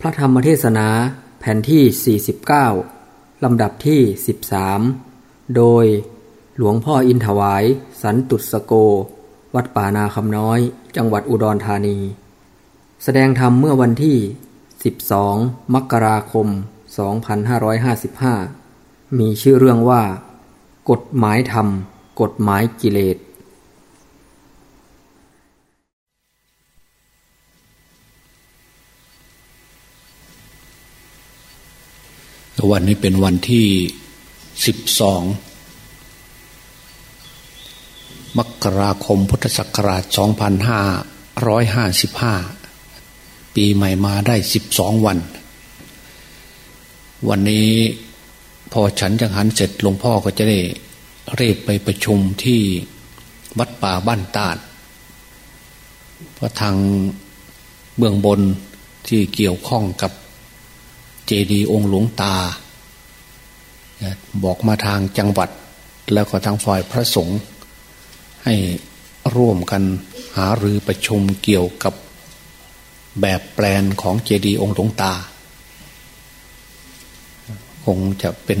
พระธรรมเทศนาแผ่นที่ 49 ลำดับที่ 13 โดยหลวงพ่ออินถวาย สันตุสโก วัดป่านาคำน้อย จังหวัดอุดรธานี แสดงธรรมเมื่อวันที่ 12 มกราคม 2555 มีชื่อเรื่องว่า กฎหมายธรรม กฎหมายกิเลส วันนี้เป็นวันที่สิบสองมกราคมพุทธศักราชสองพันห้าร้อยห้าสิบห้าปีใหม่มาได้สิบสองวัน วันนี้พอฉันจังหันเสร็จหลวงพ่อก็จะได้เรียบไปประชุมที่วัดป่าบ้านตาดเพราะทางเบื้องบนที่เกี่ยวข้องกับ เจดีย์องค์หลวงตา บอกมาทางจังหวัดแล้วก็ทางฝ่ายพระสงฆ์ให้ร่วมกันหารือประชุมเกี่ยวกับแบบแปลนของเจดีย์องค์หลวงตา คงจะเป็น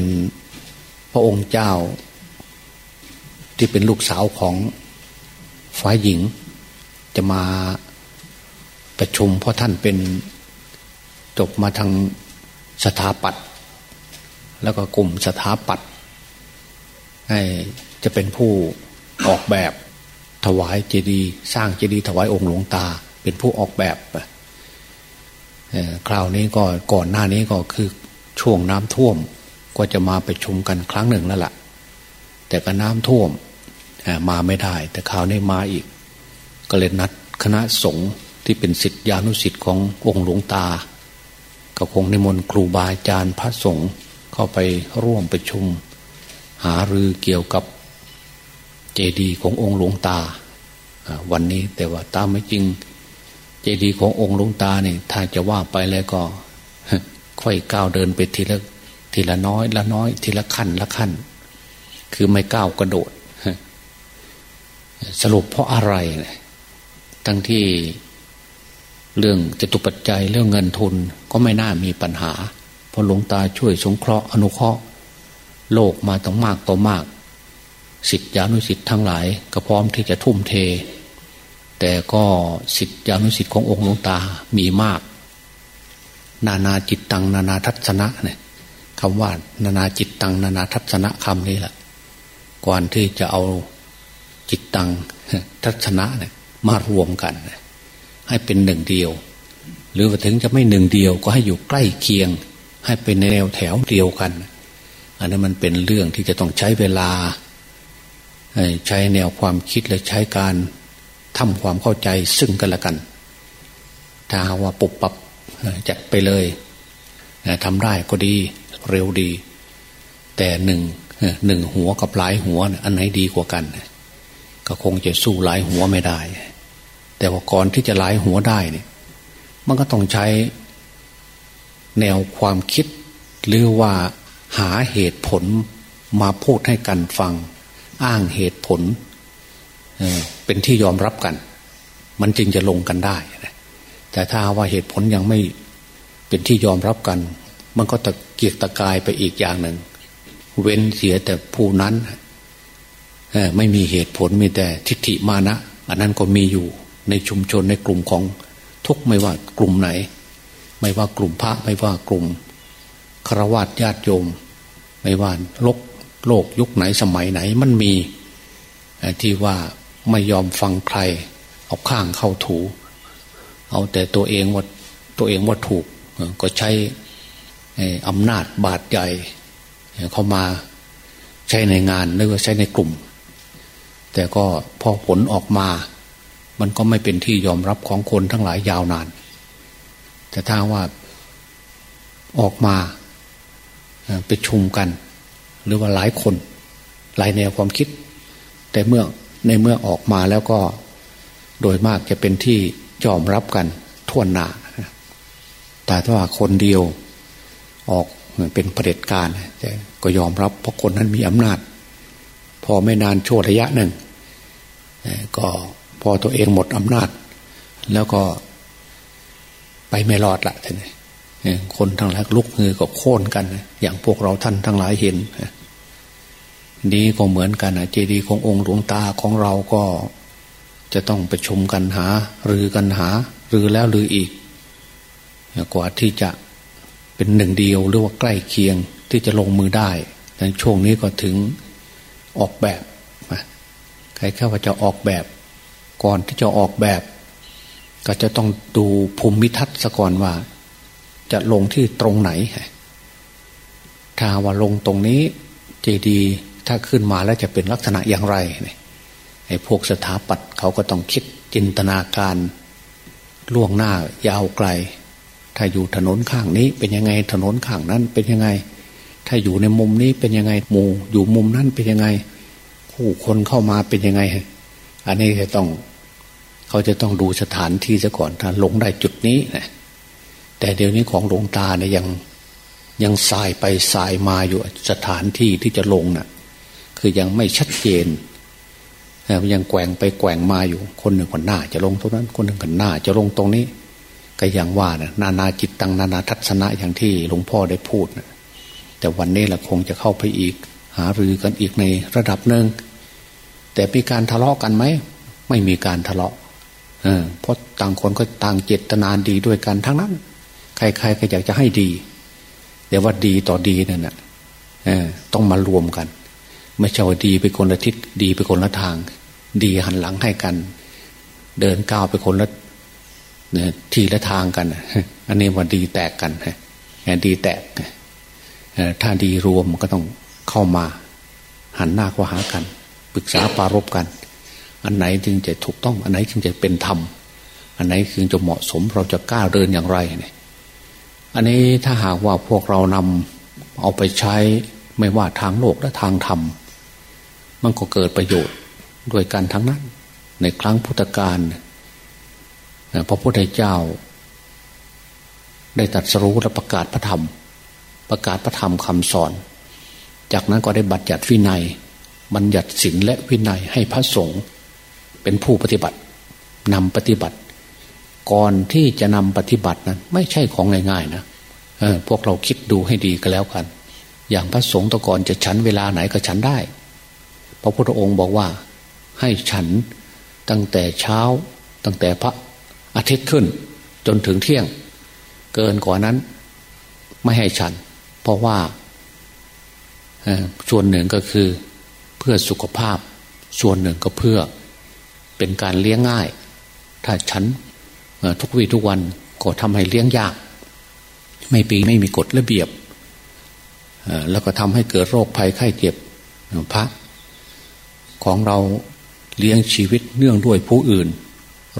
พระองค์เจ้า ที่เป็นลูกสาวของฝ่ายหญิง จะมาประชุมเพราะท่านเป็นจบมาทาง สถาปัตย์แล้วก็กลุ่มสถาปัตย์ให้จะเป็นผู้ออกแบบถวายเจดีย์สร้างเจดีย์ถวายองค์หลวงตา เป็นผู้ออกแบบคราวนี้ก็ก่อนหน้านี้ก็คือช่วงน้ำท่วมก็จะมาไปชุมกันครั้งหนึ่งแล้วละ่ะ แต่ก็น้ำท่วมมาไม่ได้ แต่คราวนี้มาอีก ก็เลยนัดคณะสงฆ์ที่เป็นสิทธิานุสิทธิ์ขององค์หลวงตา ก็คงนิมนต์ครูบาอาจารย์พระสงฆ์เข้าไปร่วมประชุม หารือเกี่ยวกับเจดีย์ขององค์หลวงตา วันนี้แต่ว่าตามไม่จริง เจดีย์ขององค์หลวงตาเนี่ยถ้าจะว่าไปแล้วก็ ค่อยก้าวเดินไปทีละทีละน้อยละน้อยทีละขั้นละขั้น คือไม่ก้าวกระโดด สรุปเพราะอะไรทั้งที่เรื่องจตุปัจจัยเรื่องเงินทุน ก็ไม่น่ามีปัญหา เพราะหลวงตาช่วยสงเคราะห์อนุเคราะห์ โลกมาต้องมากต่อมากสิทธิานุสิทธิ์ทั้งหลาย ก็พร้อมที่จะทุ่มเท แต่ก็สิทธิานุสิทธิ์ขององค์หลวงตามีมาก นานาจิตตัง นานาทัศนะเนี่ยคำว่า นานาจิตตัง นานาทัศนะคำนี้แหละก่อนที่จะเอาจิตตังทัศนะเนี่ยมารวมกัน ให้เป็นหนึ่งเดียว หรือว่าถึงจะไม่หนึ่งเดียวก็ให้อยู่ใกล้เคียง ให้เป็นในแนวแถวเดียวกัน อันนั้นมันเป็นเรื่องที่จะต้องใช้เวลา ใช้แนวความคิดและใช้การทำความเข้าใจซึ่งกันและกัน ถ้าว่าปุบปับจัดไปเลยทำได้ก็ดีเร็วดี แต่หนึ่งหนึ่งหัวกับหลายหัว อันไหนดีกว่ากัน ก็คงจะสู้หลายหัวไม่ได้ แต่ว่าก่อนที่จะหลายหัวได้เนี่ย มันก็ต้องใช้แนวความคิด หรือว่าหาเหตุผลมาพูดให้กันฟัง อ้างเหตุผลเเป็นที่ยอมรับกัน มันจึงจะลงกันได้ แต่ถ้าว่าเหตุผลยังไม่เป็นที่ยอมรับกัน มันก็ตะเกียกตะกายไปอีกอย่างหนึ่ง เว้นเสียแต่ผู้นั้นไม่มีเหตุผลมีแต่ทิฏฐิมานะ อันนั้นก็มีอยู่ในชุมชนในกลุ่มของ ทุกไม่ว่ากลุ่มไหน ไม่ว่ากลุ่มพระไม่ว่ากลุ่มครวญญาติโยม ไม่ว่าโลกโลกยุคไหนสมัยไหนมันมีที่ว่าไม่ยอมฟังใคร เอาข้างเข้าถู เอาแต่ตัวเองว่าตัวเองว่าถูก ก็ใช้อำนาจบาดใหญ่เข้ามาใช้ในงานหรือว่าใช้ในกลุ่ม แต่ก็พอผลออกมา มันก็ไม่เป็นที่ยอมรับของคนทั้งหลายยาวนาน แต่ถ้าว่าออกมาไปชุมกัน หรือว่าหลายคน หลายแนวความคิด แต่เมื่อในเมื่อออกมาแล้วก็โดยมากจะเป็นที่ยอมรับกันทั่วหน้าแต่ถ้าว่าคนเดียวออกเป็นเผด็จการแต่ก็ยอมรับเพราะคนนั้นมีอำนาจ พอไม่นานช่วระยะหนึ่งก็ พอตัวเองหมดอำนาจ แล้วก็ไปไม่รอดละท่านคนทั้งหลายลุกฮือก็โค่นกัน อย่างพวกเราท่านทั้งหลายเห็นนี้ก็เหมือนกันเจดีย์ขององค์หลวงตาของเราก็จะต้องประชุมกันหา รือกันหา รือแล้วรืออีก กว่าที่จะเป็นหนึ่งเดียวหรือว่าใกล้เคียงที่จะลงมือได้ในช่วงนี้ก็ถึงออกแบบใครแค่ว่าจะออกแบบ ก่อนที่จะออกแบบ ก็จะต้องดูภูมิทัศน์ซะก่อนว่า จะลงที่ตรงไหน ถ้าว่าลงตรงนี้เจดีถ้าขึ้นมาแล้วจะเป็นลักษณะอย่างไรไอ้พวกสถาปัตย์เขาก็ต้องคิดจินตนาการล่วงหน้ายาวไกล ถ้าอยู่ถนนข้างนี้เป็นยังไงถนนข้างนั้นเป็นยังไง ถ้าอยู่ในมุมนี้เป็นยังไงหมู่อยู่มุมนั้นเป็นยังไง ผู้คนเข้ามาเป็นยังไง อันนี้จะต้อง เขาจะต้องดูสถานที่ซะก่อนถ้าลงได้จุดนี้นะแต่เดี๋ยวนี้ของหลวงตาเนี่ยยังยังสายไปสายมาอยู่สถานที่ที่จะลงนะ่ะ คือยังไม่ชัดเจนยังแกว่งไปแกว่งมาอยู่ คนหนึ่งคนหน้า จะลงตรงนั้น คนหนึ่งคนหน้า จะลงตรงนี้ ก็ยังว่านะนานาจิตตังนานาทัศนะอย่างที่หลวงพ่อได้พูดนะแต่วันนี้เราคงจะเข้าไปอีก หารือกันอีกในระดับหนึ่งแต่มีการทะเลาะกันไหมไม่มีการทะเลาะ เพราะต่างคนก็ต่างเจตนาดีด้วยกันทั้งนั้น ใครๆก็อยากจะให้ดีแต่ว่าดีต่อดีนั่นนะต้องมารวมกัน ไม่ใช่ว่าดีไปคนละทิศดีไปคนละทาง ดีหันหลังให้กัน เดินก้าวไปคนละทีละทางกันอันนี้ว่าดีแตกกันดีแตกถ้าดีรวมก็ต้องเข้ามา หันหน้าเข้าหากัน ปรึกษาปารบกัน อันไหนจึงจะถูกต้อง อันไหนจึงจะเป็นธรรม อันไหนจึงจะเหมาะสมเราจะกล้าเดินอย่างไรเนี่ยอันนี้ถ้าหากว่าพวกเรานำเอาไปใช้ไม่ว่าทางโลกและทางธรรม มันก็เกิดประโยชน์ด้วยกันทั้งนั้น ในครั้งพุทธกาลพระพุทธเจ้า ได้ตัดสรู้และประกาศพระธรรม ประกาศพระธรรมคำสอน จากนั้นก็ได้บัญญัติวินัย บัญญัติศีลและวินัยให้พระสงฆ์ เป็นผู้ปฏิบัตินำปฏิบัติ ก่อนที่จะนำปฏิบัตินั้น ไม่ใช่ของง่ายๆนะพวกเราคิดดูให้ดีก็แล้วกัน อย่างพระสงฆ์ตะกอนจะฉันเวลาไหนก็ฉันได้ พระพุทธองค์บอกว่าให้ฉันตั้งแต่เช้าตั้งแต่พระอาทิตย์ขึ้น จนถึงเที่ยง เกินกว่านั้น ไม่ให้ฉัน เพราะว่าส่วนหนึ่งก็คือเพื่อสุขภาพ ส่วนหนึ่งก็เพื่อ เป็นการเลี้ยงง่าย ถ้าฉันทุกวีทุกวันก็ทำให้เลี้ยงยาก ไม่ปีไม่มีกฎระเบียบแล้วก็ทำให้เกิดโรคภัยไข้เจ็บพระ ของเราเลี้ยงชีวิตเนื่องด้วยผู้อื่น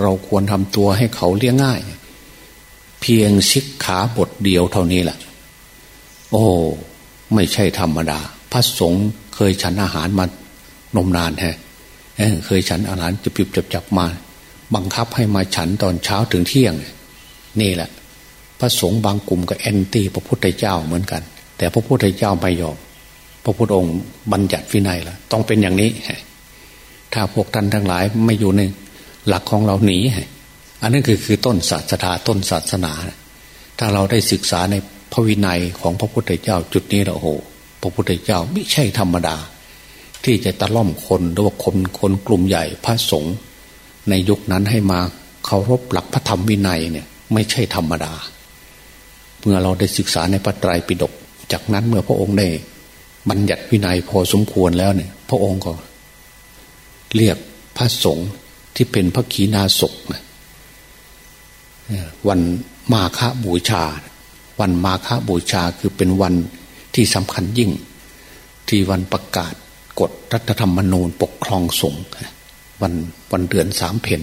เราควรทำตัวให้เขาเลี้ยงง่าย เพียงชิกขาบทเดียวเท่านี้แหละโอ้ไม่ใช่ธรรมดา พระสงฆ์เคยฉันอาหารมานมนานแฮะ เคยฉันอาหารจะปิบจับจับมา บังคับให้มาฉันตอนเช้าถึงเที่ยง นี่แหละ พระสงฆ์บางกลุ่มก็แอนตี้พระพุทธเจ้าเหมือนกัน แต่พระพุทธเจ้าไม่ยอมพระพุทธองค์บัญญัติวินัยละต้องเป็นอย่างนี้ถ้าพวกท่านทั้งหลายไม่อยู่ในหลักของเราหนีอันนั้นคือคือต้นศาสนาต้นศาสนา ถ้าเราได้ศึกษาในพระวินัยของพระพุทธเจ้าจุดนี้เราโอ้พระพุทธเจ้าไม่ใช่ธรรมดา ที่จะตะล่อมคนหรือว่าคนคนกลุ่มใหญ่พระสงฆ์ในยุคนั้นให้มาเคารพหลักพระธรรมวินัยเนี่ยไม่ใช่ธรรมดา เมื่อเราได้ศึกษาในพระไตรปิฎกจากนั้นเมื่อพระองค์ได้บัญญัติวินัยพอสมควรแล้วเนี่ย พระองค์ก็ เรียกพระสงฆ์ที่เป็นพระขีณาสกนะวันมาฆบูชา วันมาฆบูชาคือเป็นวันที่สำคัญยิ่ง ที่วันประกาศ กฎรัฐธรรมนูญปกครองสงฆ์วันวันเดือนสามเพน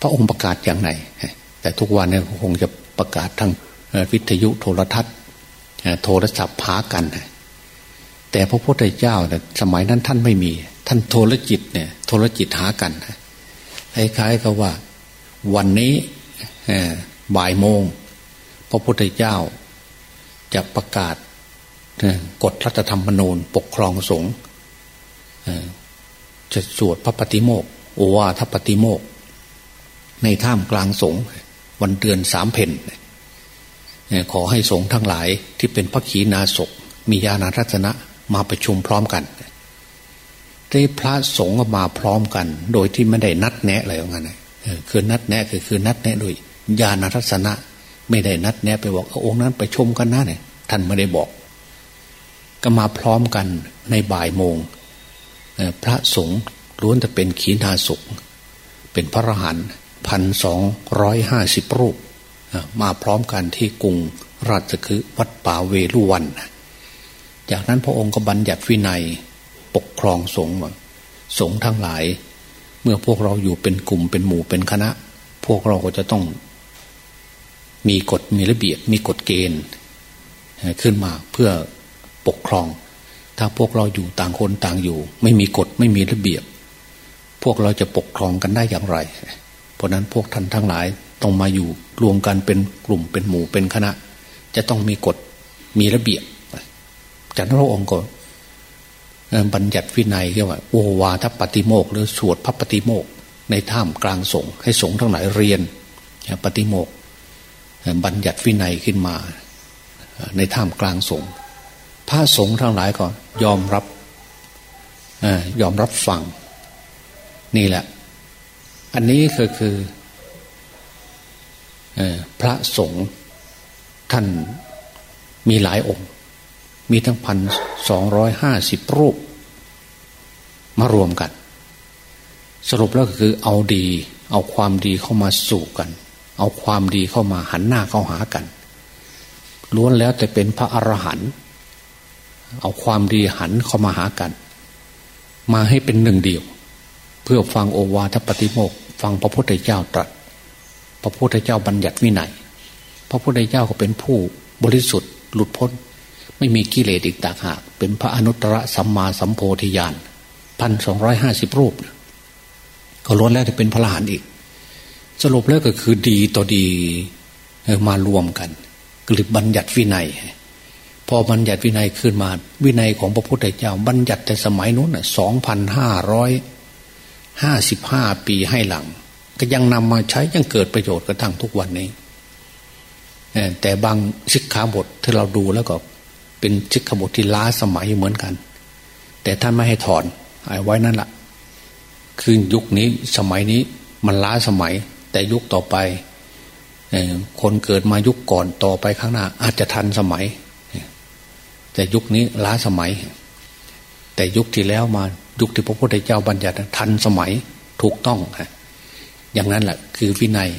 พระองค์ประกาศอย่างไรแต่ทุกวันเนี่ยคงจะประกาศทางวิทยุโทรทัศน์ โทรศัพท์พากัน แต่พระพุทธเจ้าสมัยนั้นท่านไม่มี ท่านโทรจิตเนี่ยโทรจิตหากันคล้ายๆกับว่า วันนี้บ่ายโมง พระพุทธเจ้าจะประกาศกฎรัฐธรรมนูญปกครองสงฆ์ จะสวดพระปฏิโมกโอวาทปฏิโมก ในท่ามกลางสงฆ์วันเดือนสามเพนขอให้สงฆ์ทั้งหลายที่เป็นพระขีณาสกมีญาณรัตนะมาประชุมพร้อมกันได้พระสงฆ์มาพร้อมกัน โดยที่ไม่ได้นัดแนะอะไรอย่างเงี้ยคือนัดแนะคือคือนัดแนะโดยญาณรัตนะ ไม่ได้นัดแนะไปบอกองค์นั้นไปชมกันนะเนี่ยท่านไม่ได้บอก ก็มาพร้อมกันในบ่ายโมง พระสงฆ์ล้วนจะเป็นขีณาสกเป็นพระรหันพันสองร้อยห้าสิบรูป มาพร้อมกันที่กรุงราชคือวัดป่าเวลุวัน จากนั้นพระองค์ก็บัญญัติวินัยปกครองสงฆ์สงฆ์ทั้งหลาย เมื่อพวกเราอยู่เป็นกลุ่มเป็นหมู่เป็นคณะ พวกเราก็จะต้อง มีกฎมีระเบียบมีกฎเกณฑ์ ขึ้นมาเพื่อปกครอง ถ้าพวกเราอยู่ต่างคนต่างอยู่ ไม่มีกฎไม่มีระเบียบ พวกเราจะปกครองกันได้อย่างไร เพราะนั้นพวกท่านทั้งหลายต้องมาอยู่รวมกันเป็นกลุ่มเป็นหมู่เป็นคณะ จะต้องมีกฎมีระเบียบจากนั้นพระองค์ก็บัญญัติวินัยเรียกว่าโอวาทปฏิโมกหรือสวดพระปฏิโมกในถ้ำกลางสงฆ์ให้สงฆ์ทั้งหลายเรียนปฏิโมกบัญญัติวินัยขึ้นมา ในถ้ำกลางสงฆ์ พระสงฆ์ทั้งหลายก็ยอมรับยอมรับฟัง นี่แหละ อันนี้คือคือพระสงฆ์ท่านมีหลายองค์ มีทั้งพันสองร้อยห้าสิบรูป มารวมกัน สรุปแล้วก็คือเอาดี เอาความดีเข้ามาสู่กัน เอาความดีเข้ามาหันหน้าเข้าหากันล้วนแล้วแต่เป็นพระอรหันต์ เอาความดีหันเข้ามาหากัน มาให้เป็นหนึ่งเดียว เพื่อฟังโอวาทปฏิโมกฟังพระพุทธเจ้าตรัส พระพุทธเจ้าบัญญัติวินัย พระพุทธเจ้าก็เป็นผู้บริสุทธิ์หลุดพ้น ไม่มีกิเลสอีกต่างหากเป็นพระอนุตตรสัมมาสัมโพธิญาณพันสองร้อยห้าสิบรูป ก็ล้วนแล้วจะเป็นพระหลานอีก สรุปแล้วก็คือดีต่อดีมารวมกันกลิบบัญญัติวินัย พอบัญญัติวินัยขึ้นมา วินัยของพระพุทธเจ้า บัญญัติแต่สมัยนู้นสองพันห้าร้อยห้าสิบห้าปีให้หลัง ก็ยังนำมาใช้ยังเกิดประโยชน์กระทั่งทุกวันนี้แต่บางชิกขาบทที่เราดูแล้วก็เป็นชิกขาบทที่ล้าสมัยเหมือนกัน แต่ท่านไม่ให้ถอนเอาไว้นั่นแหละคือยุคนี้สมัยนี้มันล้าสมัย แต่ยุคต่อไปคนเกิดมายุคก่อนต่อไปข้างหน้า อาจจะทันสมัย แต่ยุคนี้ล้าสมัย แต่ยุคที่แล้วมายุคที่พระพุทธเจ้าบัญญัติทันสมัยถูกต้องอย่างนั้นแหละคือวินัย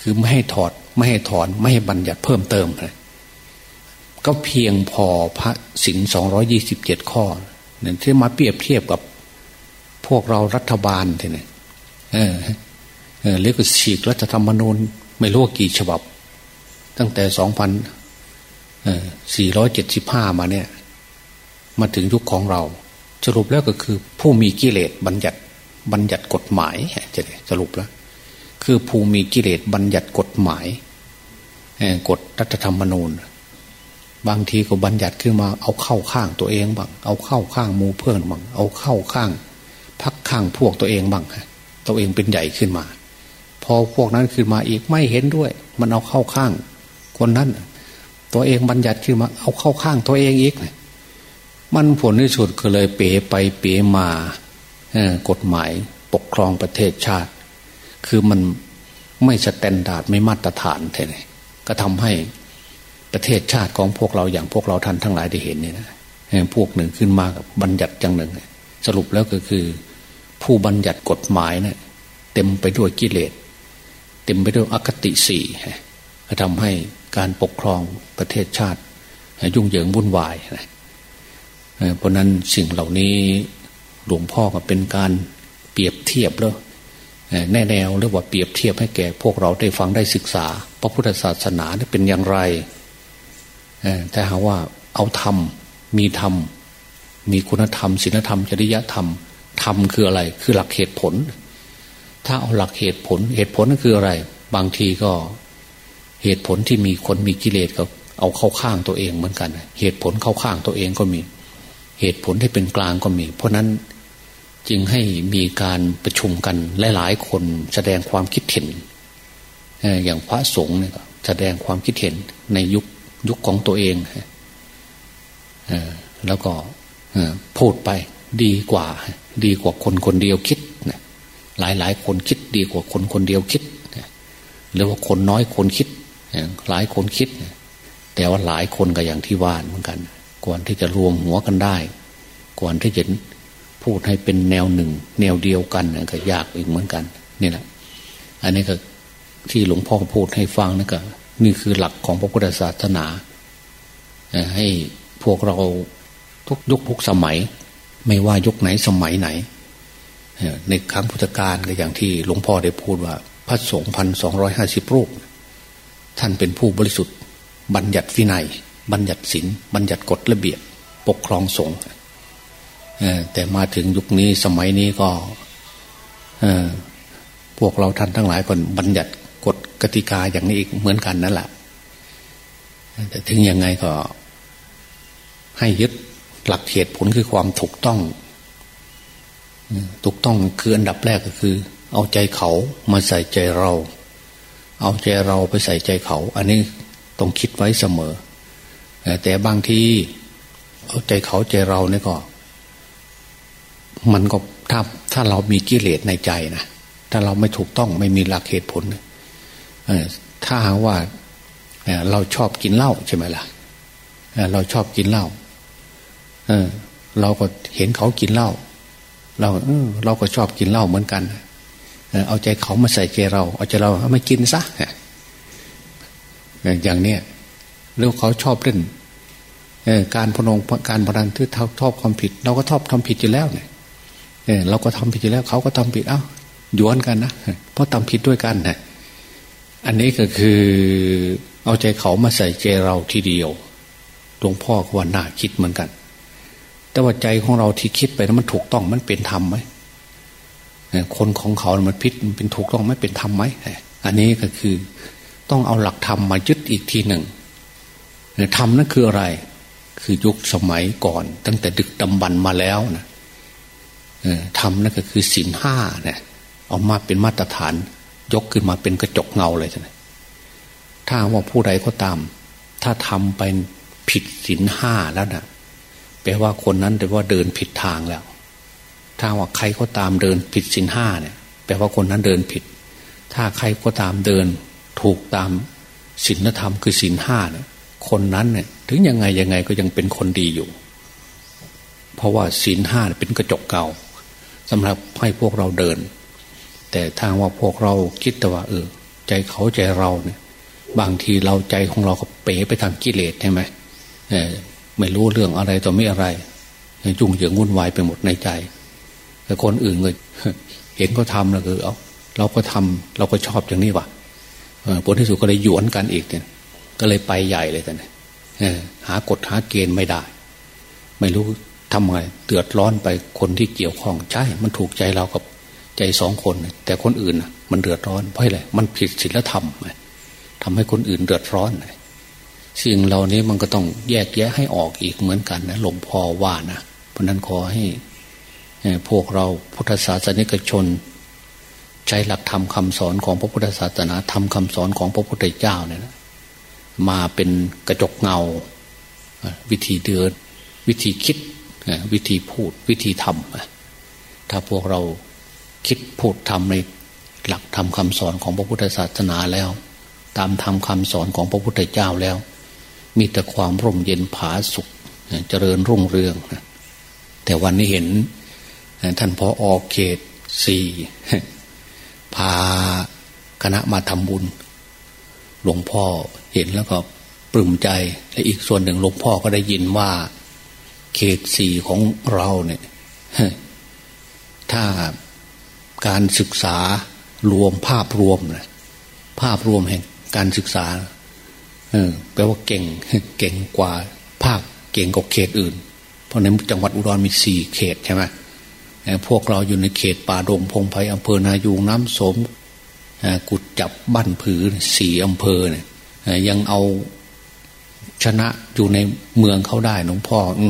คือไม่ให้ถอดไม่ให้ถอนไม่ให้บัญญัติเพิ่มเติมเลยก็เพียงพอพระสินสองร้อยี่สิบเจ็ดข้อเนี่ยที่มาเปรียบเทียบกับพวกเรารัฐบาลทีนี้เออเออเรียกว่าฉีกรัฐธรรมนูญไม่รู้กี่ฉบับ ตั้งแต่สองพัน สี่ร้อยเจ็ดสิบห้ามาเนี่ย มาถึงยุคของเรา สรุปแล้วก็คือ ผู้มีกิเลสบัญญัติบัญญัติกฎหมายจะสรุปแล้ว คือภูมิกิเลสบัญญัติกฎหมายกฎรัฐธรรมนูญ บางทีก็บัญญัติขึ้นมา เอาเข้าข้างตัวเองบ้างเอาเข้าข้างมูเพื่อนบ้างเอาเข้าข้าง เข้าข้างพวกตัวเองบ้างตัวเองเป็นใหญ่ขึ้นมา พอพวกนั้นขึ้นมาอีกไม่เห็นด้วย มันเอาเข้าข้าง คนนั้น ตัวเองบัญญัติขึ้นมา เอาเข้าข้างตัวเองอีกมันผลที่สุดก็เลยเป๋ไปเป๋มากฎหมายปกครองประเทศชาติ คือมันไม่ standard ไม่มาตรฐานเท่นี่ก็ทำให้ประเทศชาติของพวกเราอย่างพวกเราท่านทั้งหลายได้เห็นนี่นะพวกหนึ่งขึ้นมากับบัญญัติจังหนึ่ง สรุปแล้วก็คือ ผู้บัญญัติกฎหมายเนะี่ยเต็มไปด้วยกิเลส เต็มไปด้วยอคติสี่ก็ทำให้ การปกครองประเทศชาติ ยุ่งเหยิงวุ่นวายเพราะนั้นสิ่งเหล่านี้หลวงพ่อก็เป็นการเปรียบเทียบแล้วแน่แนวเรียกว่าเปรียบเทียบให้แก่พวกเราได้ฟังได้ศึกษา พระพุทธศาสนาเป็นอย่างไรแต่หาว่าเอาธรรมมีธรรม มีคุณธรรมศีลธรรมจริยธรรมธรรมคืออะไร คือหลักเหตุผล ถ้าเอาหลักเหตุผลเหตุผลนั่นคืออะไร บางทีก็ เหตุผลที่มีคนมีกิเลสก็เอาเข้าข้างตัวเองเหมือนกัน เหตุผลเข้าข้างตัวเองก็มี เหตุผลที่เป็นกลางก็มี เพราะนั้นจึงให้มีการประชุมกันหลายๆ คนแสดงความคิดเห็นอย่างพระสงฆ์เนี่ยแสดงความคิดเห็นในยุคยุคของตัวเองแล้วก็พูดไปดีกว่า ดีกว่าคนคนเดียวคิดหลายหลายคนคิดดีกว่าคนคนเดียวคิดหรือว่าคนน้อยคนคิด หลายคนคิด แต่ว่าหลายคนก็อย่างที่ว่านเหมือนกัน ก่อนที่จะรวมหัวกันได้ ก่อนที่จะพูดให้เป็นแนวหนึ่ง แนวเดียวกันก็ยากอีกเหมือนกันนี่แหละ อันนี้ก็ที่หลวงพ่อพูดให้ฟังนั่นก็นี่คือหลักของพระพุทธศาสนาให้พวกเราทุกยุคทุกสมัย ไม่ว่ายุคไหนสมัยไหนในครั้งพุทธกาลก็อย่างที่หลวงพ่อได้พูดว่า พระสงฆ์พันสองร้อยห้าสิบรูป ท่านเป็นผู้บริสุทธิ์ บัญญัติวินัย บัญญัติศีลบัญญัติกฎระเบียบ ปกครองสงฆ์แต่มาถึงยุคนี้สมัยนี้ก็พวกเราท่านทั้งหลายก็บัญญัติกฎกติกาอย่างนี้อีกเหมือนกันนั่นแหละแต่ถึงยังไงก็ ให้ยึดหลักเหตุผลคือความถูกต้องถูกต้องคืออันดับแรกก็คือ เอาใจเขามาใส่ใจเรา เอาใจเราไปใส่ใจเขา อันนี้ต้องคิดไว้เสมอ แต่บางทีเอาใจเขาใจเราเนี่ยก็ มันก็ถ้าถ้าเรามีกิเลสในใจนะถ้าเราไม่ถูกต้องไม่มีหลักเหตุผลถ้าหากว่าเราชอบกินเหล้าใช่ไหมล่ะเราชอบกินเหล้าเราก็เห็นเขากินเหล้าเราเออเราก็ชอบกินเหล้าเหมือนกัน เอาใจเขามาใส่ใจเรา เอาใจเราไม่กินซะอย่างเนี้ยแล้วเขาชอบเล่นการพนงการพนันที่ชอบความผิด เราก็ชอบทำผิดอยู่แล้วเนี่ยเราก็ทำผิดอยู่แล้ว เขาก็ทำผิดเอ้าย้วนกันนะเพราะทำผิดด้วยกันนะอันนี้ก็คือเอาใจเขามาใส่ใจเราทีเดียวหลวงพ่อก็ว่าน่าคิดเหมือนกัน แต่ว่าใจของเราที่คิดไปนั้นมันถูกต้องมันเป็นธรรมไหม คนของเขามันพิษมันเป็นถูกต้องไหมเป็นธรรมไหมอันนี้ก็คือต้องเอาหลักธรรมมายึดอีกทีหนึ่งธรรมนั่นคืออะไร คือยุคสมัยก่อน ตั้งแต่ดึกดำบรรมาแล้วนะธรรมนั่นก็คือศีลห้าเนี่ยเอามาเป็นมาตรฐาน ยกขึ้นมาเป็นกระจกเงาเลยนะถ้าว่าผู้ใดก็ตาม ถ้าทำไปผิดศีลห้าแล้วนะแปลว่าคนนั้นแต่ว่าเดินผิดทางแล้ว ถ้าว่าใครก็ตามเดินผิดสินห้าเนี่ยแปลว่าคนนั้นเดินผิด ถ้าใครก็ตามเดินถูกตามศีลธรรมคือศีลห้าเนี่ยคนนั้นเนี่ยถึงยังไงยังไงก็ยังเป็นคนดีอยู่ เพราะว่าศีลห้าเป็นกระจกเก่าสำหรับให้พวกเราเดิน แต่ทางว่าพวกเราคิดแต่ว่า เออ ใจเขาใจเราเนี่ย บางทีเราใจของเราก็เป๋ไปทางกิเลสใช่ไหมไม่รู้เรื่องอะไรต่อไม่อะไรจุ่งเหยิงวุ่นวายไปหมดในใจ แต่คนอื่นเลยเห็นเขาทำแล้วคือเอาเราก็ทำเราก็ชอบอย่างนี้ว่ะผลที่สุดก็เลยหยวนกันอีกเนี่ย ก็เลยไปใหญ่เลยแต่เนี่ยหากฎหาเกณฑ์ไม่ได้ ไม่รู้ทำไงเดือดร้อนไปคนที่เกี่ยวข้องใช่ มันถูกใจเรากับใจสองคน แต่คนอื่นมันเดือดร้อนเพราะอะไรมันผิดศีลธรรมทำให้คนอื่นเดือดร้อนสิ่งเหล่านี้มันก็ต้องแยกแยะให้ออกอีกเหมือนกันนะหลวงพ่อว่านะเพราะนั้นขอให้ พวกเราพุทธศาสนิกชน ใช้หลักธรรมคาสอนของพระพุทธศาสนาธรรมคาสอนของพระพุทธเจ้าเนี่ยนะมาเป็นกระจกเงา วิธีเดิน วิธีคิดวิธีพูดวิธีทำถ้าพวกเราคิดพูดทำในหลักธรรมคาสอนของพระพุทธศาสนาแล้ว ตามธรรมคาสอนของพระพุทธเจ้าแล้ว มีแต่ความร่มเย็นผาสุขเจริญรุ่งเรืองแต่วันนี้เห็น ท่านพอออกเขตสี่พาคณะมาทำบุญ หลวงพ่อเห็นแล้วก็ปลื้มใจ และอีกส่วนหนึ่งหลวงพ่อก็ได้ยินว่า เขตสี่ของเราเนี่ย ถ้าการศึกษารวมภาพรวมนะภาพรวมแห่งการศึกษาแปลว่าเก่งเก่งกว่าภาคเก่งกว่าเขตอื่น เพราะในจังหวัดอุดรมีสี่เขตใช่ไหม พวกเราอยู่ในเขตป่าดงพงไพ่อำเภอนายูงน้ำสมกุดจับบ้านผือสี่อำเภอเนี่ยยังเอาชนะอยู่ในเมืองเขาได้หลวงพ่อ อื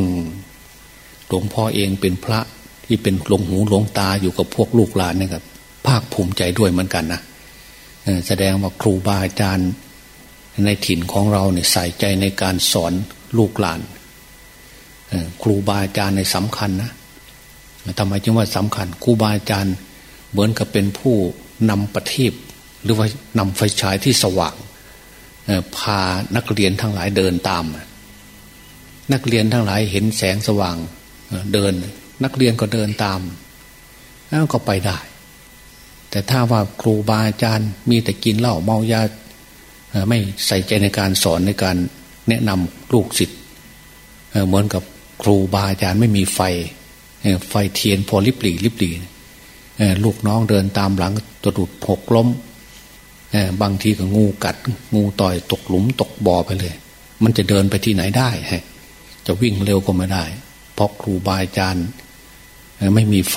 หลวงพ่อเองเป็นพระที่เป็นหลงหูหลงตาอยู่กับพวกลูกหลานเนี่ยครับภาคภูมิใจด้วยเหมือนกันนะแสดงว่าครูบาอาจารย์ในถิ่นของเราเนี่ยใส่ใจในการสอนลูกหลานครูบาอาจารย์ในสำคัญนะ ทำไมจึงว่าสำคัญครูบาอาจารย์เหมือนกับเป็นผู้นำประทีปหรือว่านำไฟฉายที่สว่างพานักเรียนทั้งหลายเดินตาม นักเรียนทั้งหลายเห็นแสงสว่างเดิน นักเรียนก็เดินตามแล้วก็ไปได้ แต่ถ้าว่าครูบาอาจารย์มีแต่กินเหล้าเมายาไม่ใส่ใจในการสอนในการแนะนำลูกศิษย์เหมือนกับครูบาอาจารย์ไม่มีไฟ ไฟเทียนพอลิบหลีลิบหลีลูกน้องเดินตามหลังตัวดุดหกล้มบางทีก็งูกัด งูต่อยตกหลุมตกบ่อไปเลย มันจะเดินไปที่ไหนได้จะวิ่งเร็วก็ไม่ได้ เพราะครูบาอาจารย์ไม่มีไฟ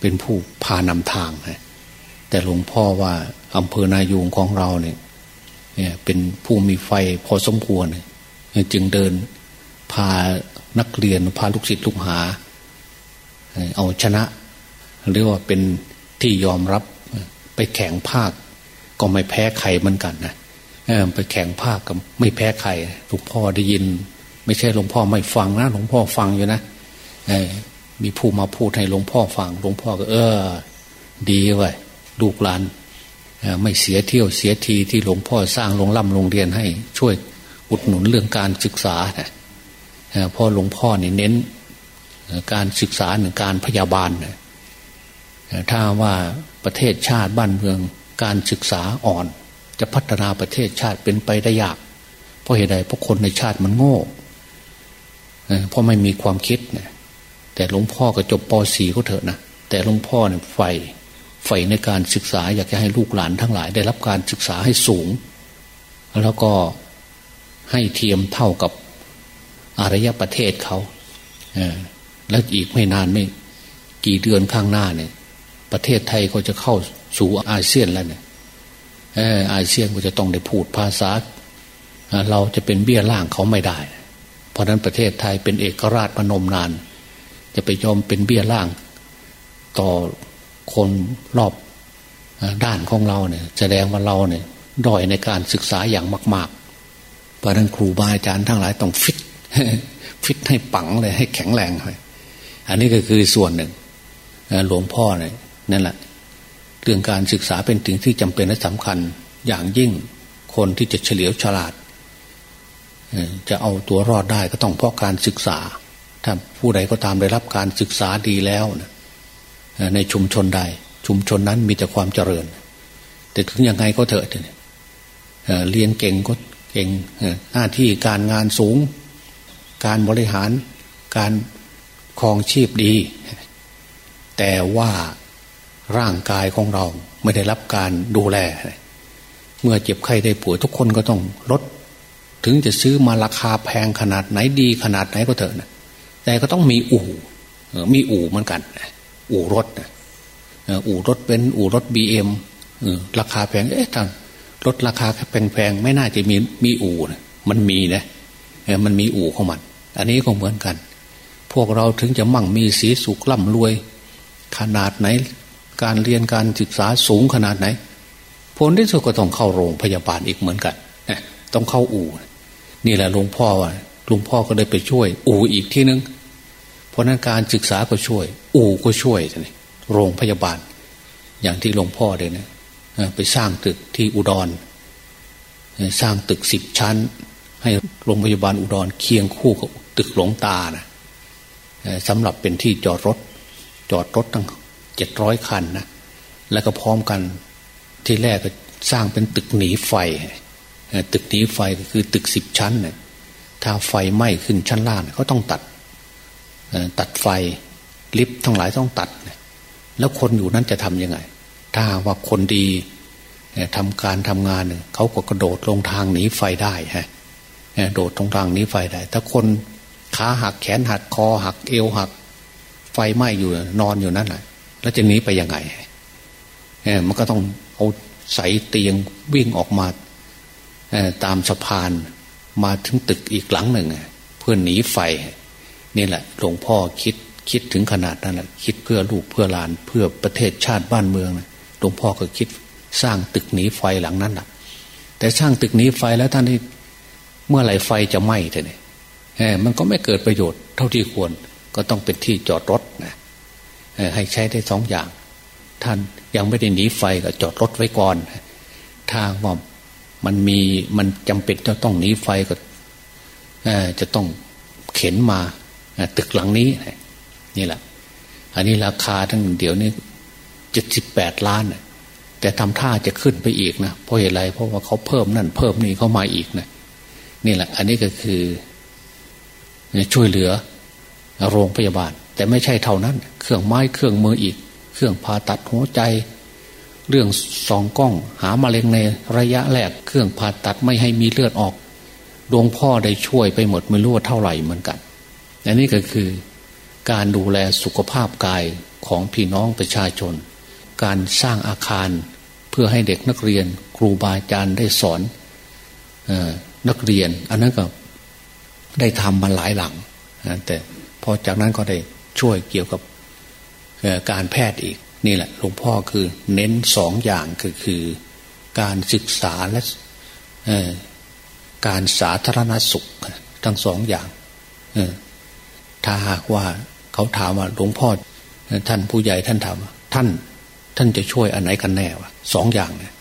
เป็นผู้พานำทางแต่หลวงพ่อว่าอำเภอนายูงของเราเนี่ยเนี่ยเป็นผู้มีไฟพอสมควร จึงเดินพานักเรียนพาลูกศิษย์ลูกหา เอาชนะ หรือว่าเป็นที่ยอมรับไปแข่งภาค ก็ไม่แพ้ใครเหมือนกันนะไปแข่งภาคก็ไม่แพ้ใครหลวงพ่อได้ยิน ไม่ใช่หลวงพ่อไม่ฟังนะหลวงพ่อฟังอยู่นะมีผู้มาพูดให้หลวงพ่อฟังหลวงพ่อก็ เออ ดีไว้ยลูกหลานไม่เสียเที่ยวเสียทีที่หลวงพ่อสร้างโรงล่ำโรงเรียนให้ช่วยอุดหนุนเรื่องการศึกษานะพอหลวงพ่อเนี่เน้น การศึกษาหนึ่งการพยาบาลนะถ้าว่าประเทศชาติบ้านเมืองการศึกษาอ่อน จะพัฒนาประเทศชาติเป็นไปได้ยาก เพราะเหตุใดเพราะคนในชาติมันโง่เพราะไม่มีความคิดเนี่ยแต่หลวงพ่อก็จบป .4 ก็เถอะนะแต่หลวงพ่อเนี่ยใฝ่ใฝ่ในการศึกษา อยากจะให้ลูกหลานทั้งหลาย ได้รับการศึกษาให้สูง แล้วก็ให้เทียมเท่ากับอารยประเทศเขา แล้วอีกไม่นานไม่ กี่เดือนข้างหน้าเนี่ย ประเทศไทยก็จะเข้าสู่อาเซียนแล้วเนี่ยอาเซียนก็จะต้องได้พูดภาษา เราจะเป็นเบี้ยล่างเขาไม่ได้ เพราะนั้นประเทศไทยเป็นเอกราชพนมนาน จะไปยอมเป็นเบี้ยล่าง ต่อคนรอบด้านของเราเนี่ย แสดงว่าเราเนี่ยด้อยในการศึกษาอย่างมาก ๆ เพราะนั้นครูบาอาจารย์ทั้งหลายต้องฟิตฟิตให้ปังเลยให้แข็งแรงเลย อันนี้ก็คือส่วนหนึ่งหลวงพ่อเนี่ยนั่นแหละเรื่องการศึกษาเป็นสิ่งที่จำเป็นและสำคัญ อย่างยิ่งคนที่จะเฉลียวฉลาดจะเอาตัวรอดได้ก็ต้องเพราะการศึกษา ถ้าผู้ใดก็ตามได้รับการศึกษาดีแล้วในชุมชนใด ชุมชนนั้นมีแต่ความเจริญ แต่ถึงยังไงก็เถอะเรียนเก่งก็เก่งหน้าที่การงานสูง การบริหารการ ครองชีพดี แต่ว่าร่างกายของเราไม่ได้รับการดูแล เมื่อเจ็บไข้ได้ป่วยทุกคนก็ต้องลด ถึงจะซื้อมาราคาแพงขนาดไหนดีขนาดไหนก็เถอะนะแต่ก็ต้องมีอู่มีอู่เหมือนกัน อู่รถอู่รถเป็นอู่รถบีเอ็มราคาแพงเอ๊ะท่านรถราคาแพงๆไม่น่าจะมีมีอู่นะมันมีนะมันมีอู่ของมัน อันนี้ก็เหมือนกัน พวกเราถึงจะมั่งมีสีสุขร่ำรวย ขนาดไหน การเรียนการศึกษาสูงขนาดไหน ผลที่สุดก็ต้องเข้าโรงพยาบาลอีกเหมือนกันต้องเข้าอู่ นี่แหละหลวงพ่อว่าหลวงพ่อก็ได้ไปช่วย อู่อีกที่นึง เพราะนั้นการศึกษาก็ช่วย อู่ก็ช่วยนี่โรงพยาบาล อย่างที่หลวงพ่อเลยนะไปสร้างตึกที่อุดร สร้างตึกสิบชั้น ให้โรงพยาบาลอุดรเคียงคู่กับตึกหลวงตานะ สำหรับเป็นที่จอดรถ จอดรถทั้งเจ็ดร้อยคันนะแล้วก็พร้อมกันที่แรกก็สร้างเป็นตึกหนีไฟ ตึกหนีไฟก็คือตึกสิบชั้นเนี่ยถ้าไฟไหม้ขึ้นชั้นล่างเขาต้องตัดตัดไฟลิฟต์ทั้งหลายต้องตัด แล้วคนอยู่นั้นจะทำยังไง ถ้าว่าคนดีทำการทำงานเขาก็กระโดดลงทางหนีไฟได้ฮะโดดตรงทางหนีไฟได้ ถ้าคน ขาหักแขนหักคอหักเอวหัก ไฟไหม้อยู่นอนอยู่นั่นแหละแล้วจะหนีไปยังไงมันก็ต้องเอาใส่เตียงวิ่งออกมาตามสะพานมาถึงตึกอีกหลังหนึ่งเพื่อหนีไฟนี่แหละหลวงพ่อคิดคิดถึงขนาดนั้นแหละคิดเพื่อลูกเพื่อหลาน เพื่อประเทศชาติบ้านเมืองหลวงพ่อก็คิดสร้างตึกหนีไฟหลังนั้นแหละแต่ช่างตึกหนีไฟแล้วท่านที่เมื่อไหร่ไฟจะไหม้เท่านี่ย มันก็ไม่เกิดประโยชน์เท่าที่ควร ก็ต้องเป็นที่จอดรถนะให้ใช้ได้สองอย่าง ท่านยังไม่ได้หนีไฟก็จอดรถไว้ก่อนทาว่ามันมีมันจำเป็นจะต้องหนีไฟก็จะต้องเข็นมาตึกหลังนี้นี่แหละ อันนี้ราคาทั้งเดี๋ยวนี้เจ็ดสิบแปดล้านแต่ทำท่าจะขึ้นไปอีกนะเพราะเหตุไรเพราะว่าเขาเพิ่มนั่นเพิ่มนี่เข้ามาอีกนะนี่แหละ อันนี้ก็คือ ช่วยเหลือโรงพยาบาล แต่ไม่ใช่เท่านั้น เครื่องไม้เครื่องมืออีก เครื่องผ่าตัดหัวใจ เรื่องสองกล้องหามะเร็งในระยะแรก เครื่องผ่าตัดไม่ให้มีเลือดออกหลวงพ่อได้ช่วยไปหมดไม่รู้ว่าเท่าไหร่เหมือนกันอันนี้ก็คือการดูแลสุขภาพกายของพี่น้องประชาชน การสร้างอาคารเพื่อให้เด็กนักเรียน ครูบาอาจารย์ได้สอนนักเรียน อันนั้นก็ ได้ทำมาหลายหลังแต่พอจากนั้นก็ได้ช่วยเกี่ยวกับการแพทย์อีกนี่แหละหลวงพ่อคือเน้นสองอย่างก็คือการศึกษาและการสาธารณสุขทั้งสองอย่างถ้าหากว่าเขาถามว่าหลวงพ่อท่านผู้ใหญ่ท่านถามท่าน ท่านจะช่วยอันไหนกันแน่วะสองอย่างเนี่ย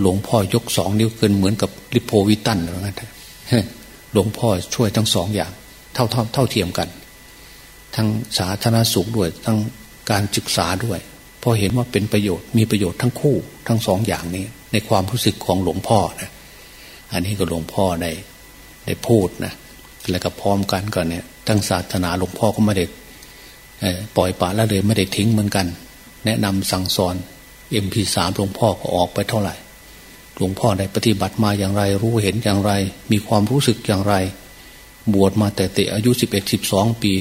หลวงพ่อ ยกสองนิ้วเกินเหมือนกับลิโพวิตันอะไรเงี้ย หลวงพ่อช่วยทั้งสองอย่าง เท่าเท่าเท่าเทียมกัน ทั้งสาธารณสุขด้วย ทั้งการศึกษาด้วยพอเห็นว่าเป็นประโยชน์มีประโยชน์ทั้งคู่ทั้งสองอย่างนี้ ในความรู้สึกของหลวงพ่อนะอันนี้ก็หลวงพ่อได้ได้พูดนะแล้วก็พร้อมกันก่อนเนี่ยทั้งศาสนาหลวงพ่อก็ไม่ได้ปล่อยปละละเลยไม่ได้ทิ้งเหมือนกัน แนะนำสั่งสอนเอ็มพีสามหลวงพ่อก็ออกไปเท่าไหร่ หลวงพ่อได้ปฏิบัติมาอย่างไร รู้เห็นอย่างไร มีความรู้สึกอย่างไร บวชมาแต่เตะอายุสิบเอ็ดสิบสองปี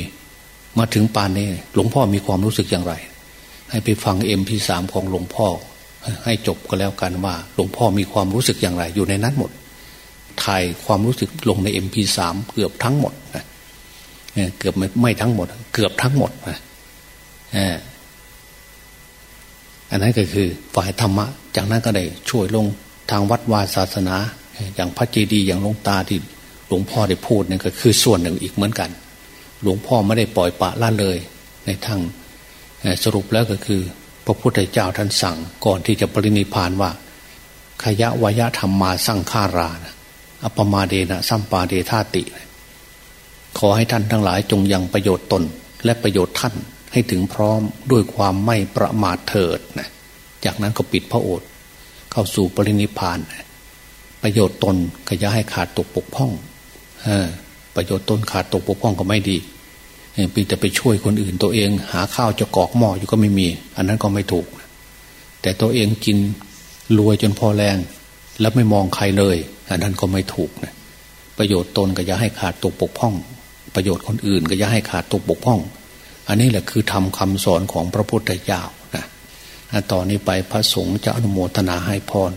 มาถึงปานนี้หลวงพ่อมีความรู้สึกอย่างไร ให้ไปฟังเอ็มพีสามของหลวงพ่อ ให้จบก็แล้วกันว่า หลวงพ่อมีความรู้สึกอย่างไร อยู่ในนั้นหมดถ่ายความรู้สึกลงในเอ็มพีสามเกือบทั้งหมดนะเกือบไม่ไม่ทั้งหมด เกือบทั้งหมดนะอันนั้นก็คือฝ่ายธรรมะ จากนั้นก็ได้ช่วยลง ทางวัดวาศาสนา อย่างพระเจดีย์อย่างหลวงตาที่หลวงพ่อได้พูดนี่ก็คือส่วนหนึ่งอีกเหมือนกัน หลวงพ่อไม่ได้ปล่อยปะละเลย ในทางสรุปแล้วก็คือ พระพุทธเจ้าท่านสั่งก่อนที่จะปรินิพานว่าขยะวยะธรรมมาสร้างฆารานะอปมาเดนะสัมปาเดธาติ ขอให้ท่านทั้งหลายจงยังประโยชน์ตน และประโยชน์ท่านให้ถึงพร้อมด้วยความไม่ประมาทเถิดนะจากนั้นก็ปิดพระโอษฐ์ เข้าสู่ปรินิพาน ประโยชน์ตนก็อย่าให้ขาดตกปกพ่องประโยชน์ตนขาดตกปกพ่องก็ไม่ดีปีแต่ไปช่วยคนอื่นตัวเอง หาข้าวจะกอกหม้ออยู่ก็ไม่มี อันนั้นก็ไม่ถูก แต่ตัวเองกินรวยจนพอแรง แล้วไม่มองใครเลย อันนั้นก็ไม่ถูกนะประโยชน์ตนก็อย่าให้ขาดตกปกพ่อง ประโยชน์คนอื่นก็อย่าให้ขาดตกปกพ่อง อันนี้แหละคือทำคำสอนของพระพุทธเจ้า ต่อนนี้ไปพระสงฆ์จะอนุโมทนาให้พร